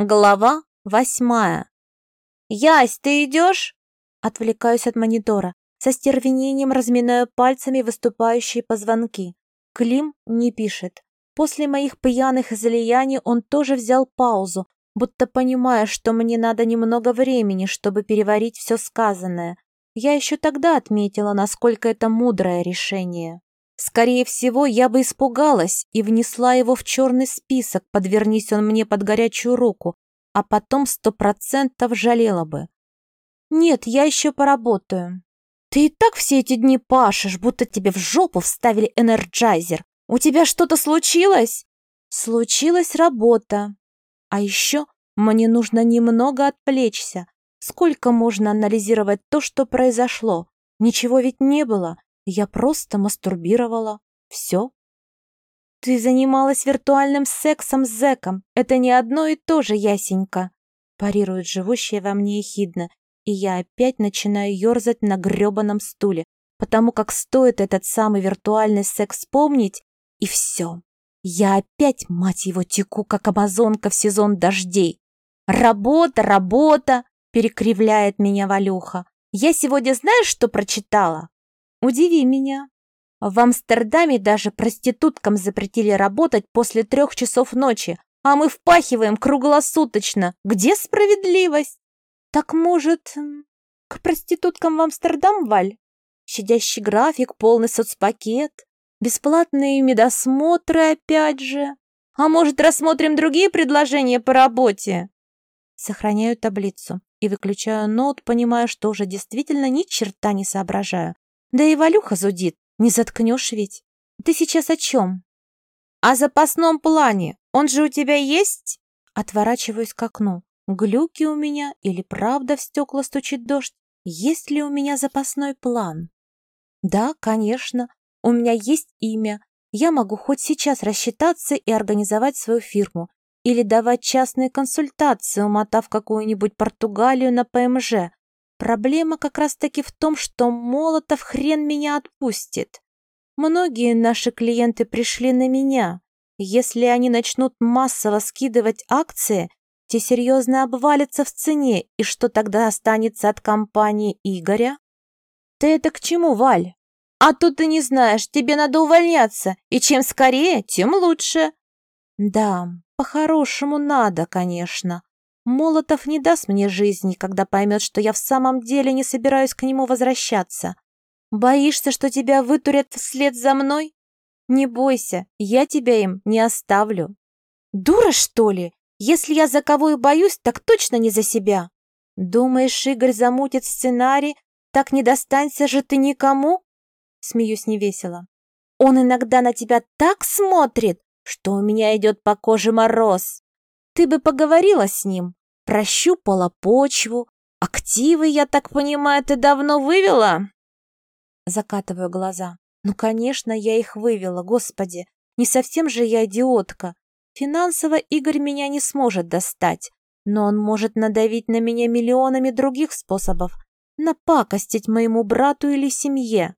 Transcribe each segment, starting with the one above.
Глава восьмая. «Ясь, ты идешь?» Отвлекаюсь от монитора. Со стервенением разминаю пальцами выступающие позвонки. Клим не пишет. После моих пьяных излияний он тоже взял паузу, будто понимая, что мне надо немного времени, чтобы переварить все сказанное. Я еще тогда отметила, насколько это мудрое решение. Скорее всего, я бы испугалась и внесла его в черный список, подвернись он мне под горячую руку, а потом сто процентов жалела бы. Нет, я еще поработаю. Ты и так все эти дни пашешь, будто тебе в жопу вставили энерджайзер. У тебя что-то случилось? Случилась работа. А еще мне нужно немного отвлечься. Сколько можно анализировать то, что произошло? Ничего ведь не было. Я просто мастурбировала. Все. Ты занималась виртуальным сексом с зэком. Это не одно и то же, Ясенька. Парирует живущая во мне ехидно. И я опять начинаю ерзать на гребаном стуле, потому как стоит этот самый виртуальный секс вспомнить, и все. Я опять, мать его, теку, как амазонка в сезон дождей. «Работа, работа!» — перекривляет меня Валюха. «Я сегодня знаешь, что прочитала?» Удиви меня. В Амстердаме даже проституткам запретили работать после трех часов ночи, а мы впахиваем круглосуточно. Где справедливость? Так, может, к проституткам в Амстердам, Валь? Щадящий график, полный соцпакет, бесплатные медосмотры опять же. А может, рассмотрим другие предложения по работе? Сохраняю таблицу и выключаю ноут, понимая, что уже действительно ни черта не соображаю. Да и Валюха зудит, не заткнешь ведь. Ты сейчас о чем? О запасном плане. Он же у тебя есть? Отворачиваюсь к окну. Глюки у меня или правда в стекла стучит дождь? Есть ли у меня запасной план? Да, конечно. У меня есть имя. Я могу хоть сейчас рассчитаться и организовать свою фирму. Или давать частные консультации, умотав какую-нибудь Португалию на ПМЖ. Проблема как раз-таки в том, что Молотов хрен меня отпустит. Многие наши клиенты пришли на меня. Если они начнут массово скидывать акции, те серьезно обвалятся в цене, и что тогда останется от компании Игоря? Ты это к чему, Валь? А тут ты не знаешь, тебе надо увольняться, и чем скорее, тем лучше. Да, по-хорошему надо, конечно. Молотов не даст мне жизни, когда поймет, что я в самом деле не собираюсь к нему возвращаться. Боишься, что тебя вытурят вслед за мной? Не бойся, я тебя им не оставлю. Дура, что ли? Если я за кого и боюсь, так точно не за себя. Думаешь, Игорь замутит сценарий, так не достанься же ты никому? Смеюсь невесело. Он иногда на тебя так смотрит, что у меня идет по коже мороз. Ты бы поговорила с ним, прощупала почву. Активы, я так понимаю, ты давно вывела? Закатываю глаза. Ну, конечно, я их вывела, господи. Не совсем же я идиотка. Финансово Игорь меня не сможет достать, но он может надавить на меня миллионами других способов, напакостить моему брату или семье,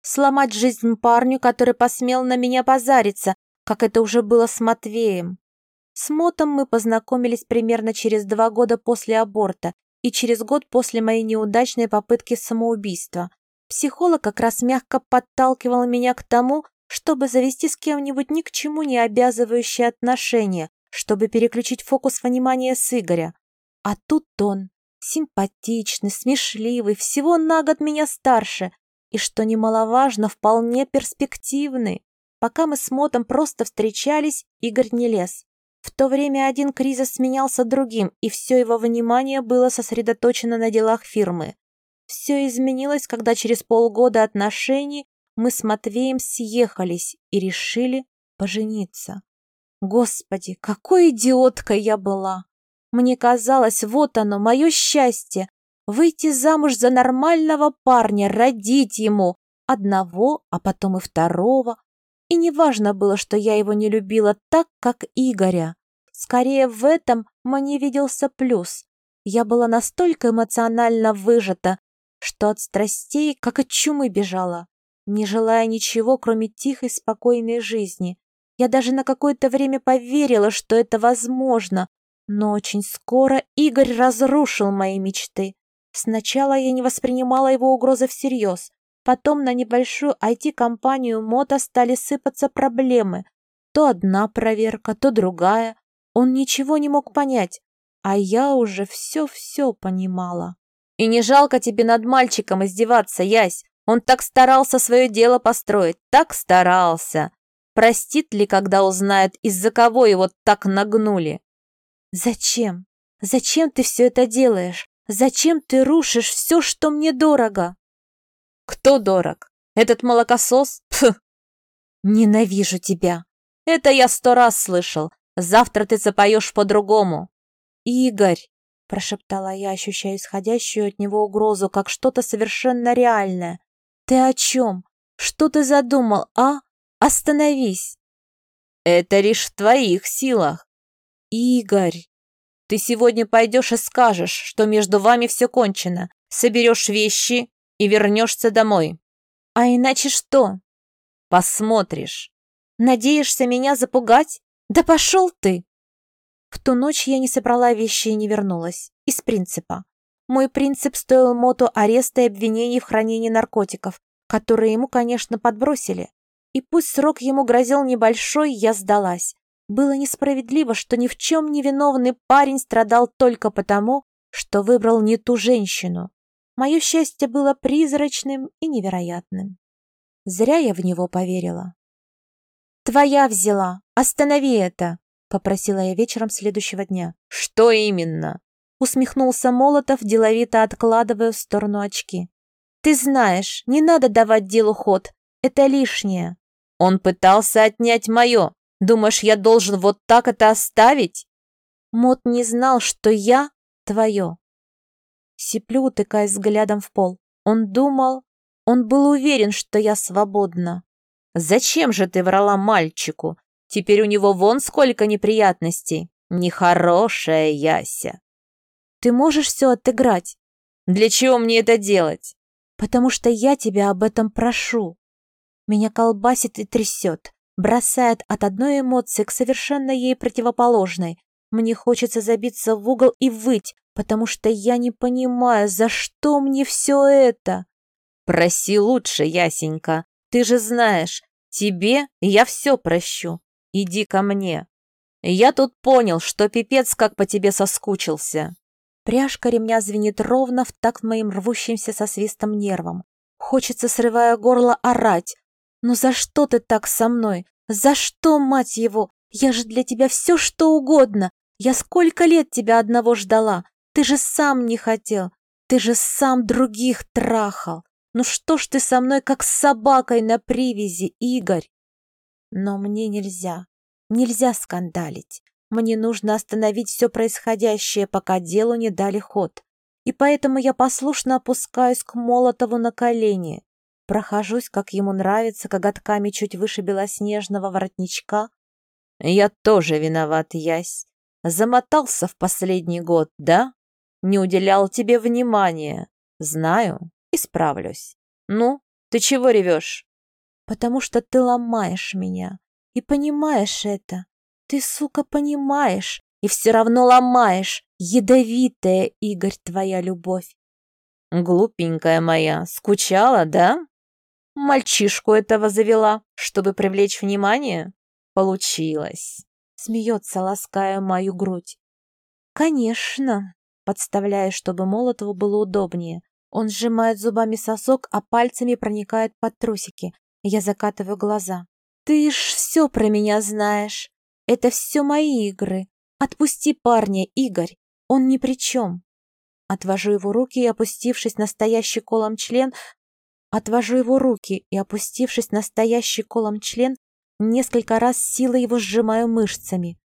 сломать жизнь парню, который посмел на меня позариться, как это уже было с Матвеем. С Мотом мы познакомились примерно через два года после аборта и через год после моей неудачной попытки самоубийства. Психолог как раз мягко подталкивал меня к тому, чтобы завести с кем-нибудь ни к чему не обязывающие отношения, чтобы переключить фокус внимания с Игоря. А тут он, симпатичный, смешливый, всего на год меня старше и, что немаловажно, вполне перспективный. Пока мы с Мотом просто встречались, Игорь не лез. В то время один кризис сменялся другим, и все его внимание было сосредоточено на делах фирмы. Все изменилось, когда через полгода отношений мы с Матвеем съехались и решили пожениться. Господи, какой идиоткой я была! Мне казалось, вот оно, мое счастье, выйти замуж за нормального парня, родить ему одного, а потом и второго, и не важно было, что я его не любила так, как Игоря. Скорее, в этом мне виделся плюс. Я была настолько эмоционально выжата, что от страстей, как от чумы бежала, не желая ничего, кроме тихой, спокойной жизни. Я даже на какое-то время поверила, что это возможно, Но очень скоро Игорь разрушил мои мечты. Сначала я не воспринимала его угрозы всерьез. Потом на небольшую IT-компанию МОТО стали сыпаться проблемы. То одна проверка, то другая. Он ничего не мог понять, а я уже все-все понимала. «И не жалко тебе над мальчиком издеваться, Ясь? Он так старался свое дело построить, так старался. Простит ли, когда узнает, из-за кого его так нагнули?» «Зачем? Зачем ты все это делаешь? Зачем ты рушишь все, что мне дорого?» «Кто дорог? Этот молокосос? Пф!» «Ненавижу тебя!» «Это я сто раз слышал. Завтра ты запоешь по-другому». «Игорь!» – прошептала я, ощущая исходящую от него угрозу, как что-то совершенно реальное. «Ты о чем? Что ты задумал, а? Остановись!» «Это лишь в твоих силах». «Игорь!» «Ты сегодня пойдешь и скажешь, что между вами все кончено, соберешь вещи и вернешься домой». «А иначе что?» «Посмотришь». «Надеешься меня запугать? Да пошел ты!» В ту ночь я не собрала вещи и не вернулась. Из принципа. Мой принцип стоил Моту ареста и обвинений в хранении наркотиков, которые ему, конечно, подбросили. И пусть срок ему грозил небольшой, я сдалась. Было несправедливо, что ни в чем не виновный парень страдал только потому, что выбрал не ту женщину. Мое счастье было призрачным и невероятным. Зря я в него поверила. «Твоя взяла! Останови это!» попросила я вечером следующего дня. «Что именно?» усмехнулся Молотов, деловито откладывая в сторону очки. «Ты знаешь, не надо давать делу ход. Это лишнее». «Он пытался отнять мое. Думаешь, я должен вот так это оставить?» Мот не знал, что я твое. Сиплю, утыкаясь взглядом в пол. Он думал, он был уверен, что я свободна. «Зачем же ты врала мальчику? Теперь у него вон сколько неприятностей. Нехорошая Яся. Ты можешь все отыграть? Для чего мне это делать? Потому что я тебя об этом прошу. Меня колбасит и трясет, бросает от одной эмоции к совершенно ей противоположной. Мне хочется забиться в угол и выть, потому что я не понимаю, за что мне все это. Проси лучше, Ясенька. Ты же знаешь, тебе я все прощу. Иди ко мне. Я тут понял, что пипец как по тебе соскучился. Пряжка ремня звенит ровно в такт моим рвущимся со свистом нервам. Хочется, срывая горло, орать. «Ну за что ты так со мной? За что, мать его? Я же для тебя все, что угодно. Я сколько лет тебя одного ждала. Ты же сам не хотел. Ты же сам других трахал. Ну что ж ты со мной, как с собакой на привязи, Игорь?» Но мне нельзя. Нельзя скандалить. Мне нужно остановить все происходящее, пока делу не дали ход. И поэтому я послушно опускаюсь к Молотову на колени. Прохожусь, как ему нравится, коготками чуть выше белоснежного воротничка. Я тоже виноват, Ясь. Замотался в последний год, да? Не уделял тебе внимания. Знаю, исправлюсь. Ну, ты чего ревешь? потому что ты ломаешь меня. И понимаешь это. Ты, сука, понимаешь. И все равно ломаешь. Ядовитая, Игорь, твоя любовь. Глупенькая моя, скучала, да? Мальчишку этого завела, чтобы привлечь внимание? Получилось. Смеется, лаская мою грудь. Конечно. Подставляя, чтобы Молотову было удобнее. Он сжимает зубами сосок, а пальцами проникает под трусики. Я закатываю глаза. «Ты ж все про меня знаешь. Это все мои игры. Отпусти парня, Игорь. Он ни при чем». Отвожу его руки и, опустившись на стоящий колом член, отвожу его руки и, опустившись на стоящий колом член, несколько раз силой его сжимаю мышцами.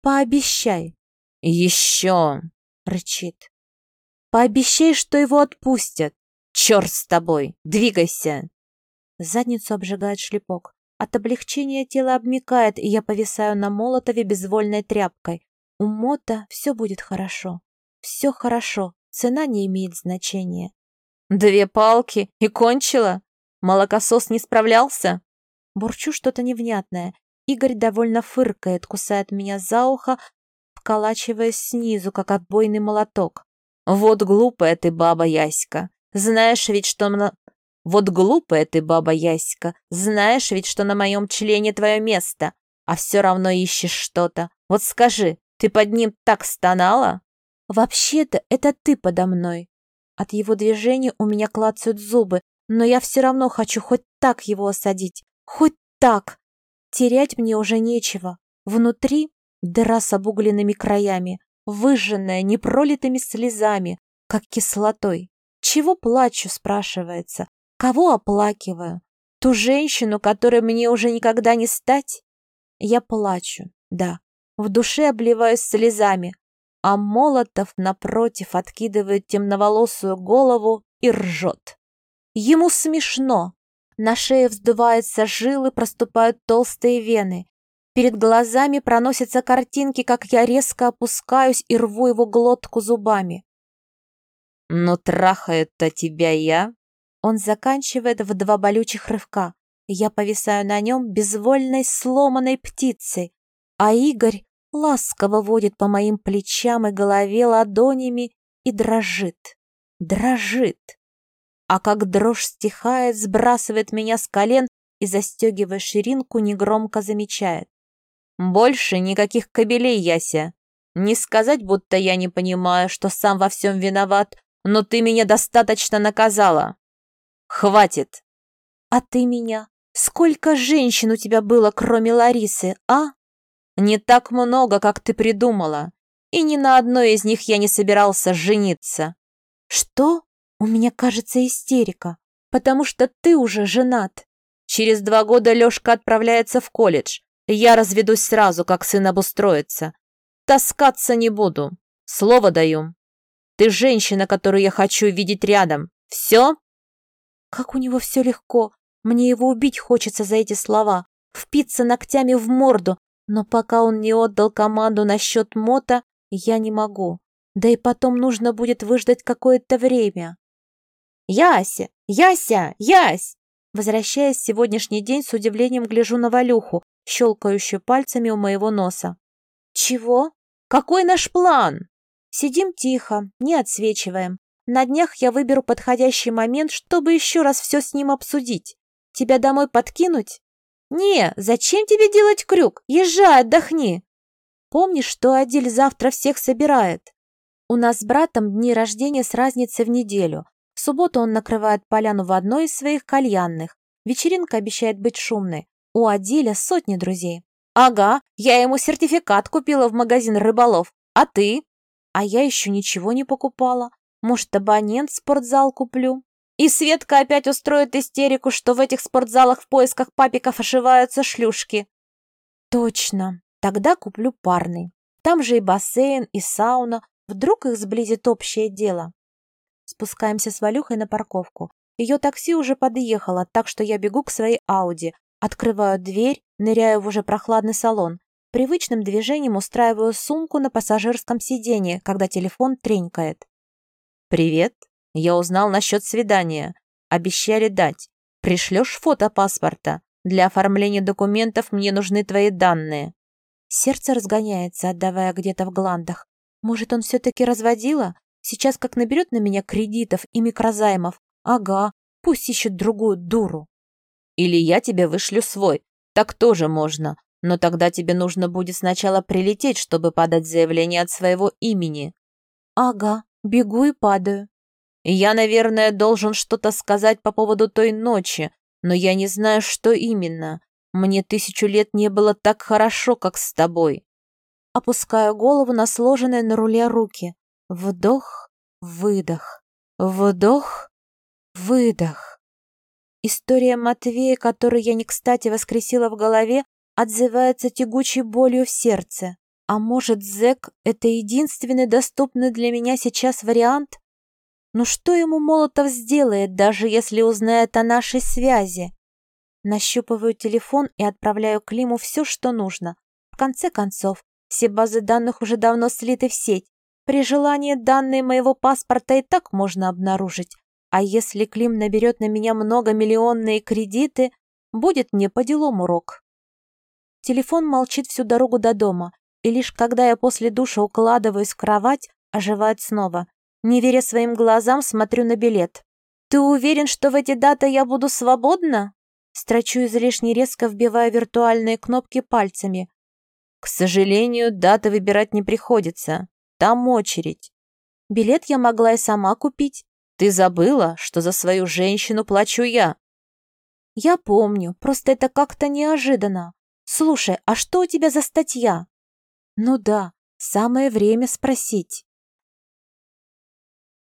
«Пообещай». «Еще!» — рычит. «Пообещай, что его отпустят». «Черт с тобой! Двигайся!» Задницу обжигает шлепок. От облегчения тело обмикает, и я повисаю на молотове безвольной тряпкой. У Мота все будет хорошо. Все хорошо, цена не имеет значения. Две палки и кончила? Молокосос не справлялся? Бурчу что-то невнятное. Игорь довольно фыркает, кусает меня за ухо, подколачиваясь снизу, как отбойный молоток. «Вот глупая ты баба Яська. Знаешь ведь, что на... Вот глупая ты баба Яська. Знаешь ведь, что на моем члене твое место, а все равно ищешь что-то. Вот скажи, ты под ним так стонала?» «Вообще-то это ты подо мной». От его движения у меня клацают зубы, но я все равно хочу хоть так его осадить. Хоть так. Терять мне уже нечего. Внутри дыра с обугленными краями, выжженная непролитыми слезами, как кислотой. Чего плачу, спрашивается? Кого оплакиваю? Ту женщину, которой мне уже никогда не стать? Я плачу, да. В душе обливаюсь слезами, а Молотов, напротив, откидывает темноволосую голову и ржет. Ему смешно. На шее вздуваются жилы, проступают толстые вены. Перед глазами проносятся картинки, как я резко опускаюсь и рву его глотку зубами. «Но трахает-то тебя я!» Он заканчивает в два болючих рывка. Я повисаю на нем безвольной сломанной птицей, а Игорь ласково водит по моим плечам и голове ладонями и дрожит. Дрожит а как дрожь стихает, сбрасывает меня с колен и, застегивая ширинку, негромко замечает. «Больше никаких кобелей, Яся. Не сказать, будто я не понимаю, что сам во всем виноват, но ты меня достаточно наказала. Хватит!» «А ты меня? Сколько женщин у тебя было, кроме Ларисы, а?» «Не так много, как ты придумала, и ни на одной из них я не собирался жениться». «Что?» У меня, кажется, истерика, потому что ты уже женат. Через два года Лёшка отправляется в колледж. Я разведусь сразу, как сын обустроится. Таскаться не буду. Слово даю. Ты женщина, которую я хочу видеть рядом. Все? Как у него все легко. Мне его убить хочется за эти слова. Впиться ногтями в морду. Но пока он не отдал команду насчет мота, я не могу. Да и потом нужно будет выждать какое-то время. «Яся! Яся! Ясь!» Возвращаясь в сегодняшний день, с удивлением гляжу на Валюху, щелкающую пальцами у моего носа. «Чего? Какой наш план?» Сидим тихо, не отсвечиваем. На днях я выберу подходящий момент, чтобы еще раз все с ним обсудить. Тебя домой подкинуть? Не, зачем тебе делать крюк? Езжай, отдохни. Помнишь, что Адиль завтра всех собирает? У нас с братом дни рождения с разницей в неделю. В субботу он накрывает поляну в одной из своих кальянных. Вечеринка обещает быть шумной. У Адиля сотни друзей. «Ага, я ему сертификат купила в магазин рыболов. А ты?» «А я еще ничего не покупала. Может, абонент в спортзал куплю?» И Светка опять устроит истерику, что в этих спортзалах в поисках папиков ошиваются шлюшки. Точно. Тогда куплю парный. Там же и бассейн, и сауна. Вдруг их сблизит общее дело. Спускаемся с Валюхой на парковку. Ее такси уже подъехало, так что я бегу к своей Ауди, открываю дверь, ныряю в уже прохладный салон. Привычным движением устраиваю сумку на пассажирском сиденье, когда телефон тренькает. «Привет. Я узнал насчет свидания. Обещали дать. Пришлешь фото паспорта. Для оформления документов мне нужны твои данные». Сердце разгоняется, отдавая где-то в гландах. Может, он все-таки разводила? Сейчас как наберет на меня кредитов и микрозаймов. Ага, пусть ищет другую дуру. Или я тебе вышлю свой. Так тоже можно. Но тогда тебе нужно будет сначала прилететь, чтобы подать заявление от своего имени. Ага, бегу и падаю. Я, наверное, должен что-то сказать по поводу той ночи, но я не знаю, что именно. Мне тысячу лет не было так хорошо, как с тобой. Опускаю голову на сложенные на руле руки. Вдох, выдох, вдох, выдох. История Матвея, которую я не кстати воскресила в голове, отзывается тягучей болью в сердце. А может, зэк — это единственный доступный для меня сейчас вариант? Ну что ему Молотов сделает, даже если узнает о нашей связи? Нащупываю телефон и отправляю Климу все, что нужно. В конце концов, все базы данных уже давно слиты в сеть. При желании данные моего паспорта и так можно обнаружить. А если Клим наберет на меня многомиллионные кредиты, будет мне по делам урок. Телефон молчит всю дорогу до дома. и лишь когда я после душа укладываюсь в кровать, оживает снова. Не веря своим глазам, смотрю на билет. «Ты уверен, что в эти даты я буду свободна?» Строчу излишне резко, вбивая виртуальные кнопки пальцами. «К сожалению, даты выбирать не приходится. Там очередь». «Билет я могла и сама купить». «Ты забыла, что за свою женщину плачу я?» «Я помню, просто это как-то неожиданно. Слушай, а что у тебя за статья?» «Ну да, самое время спросить».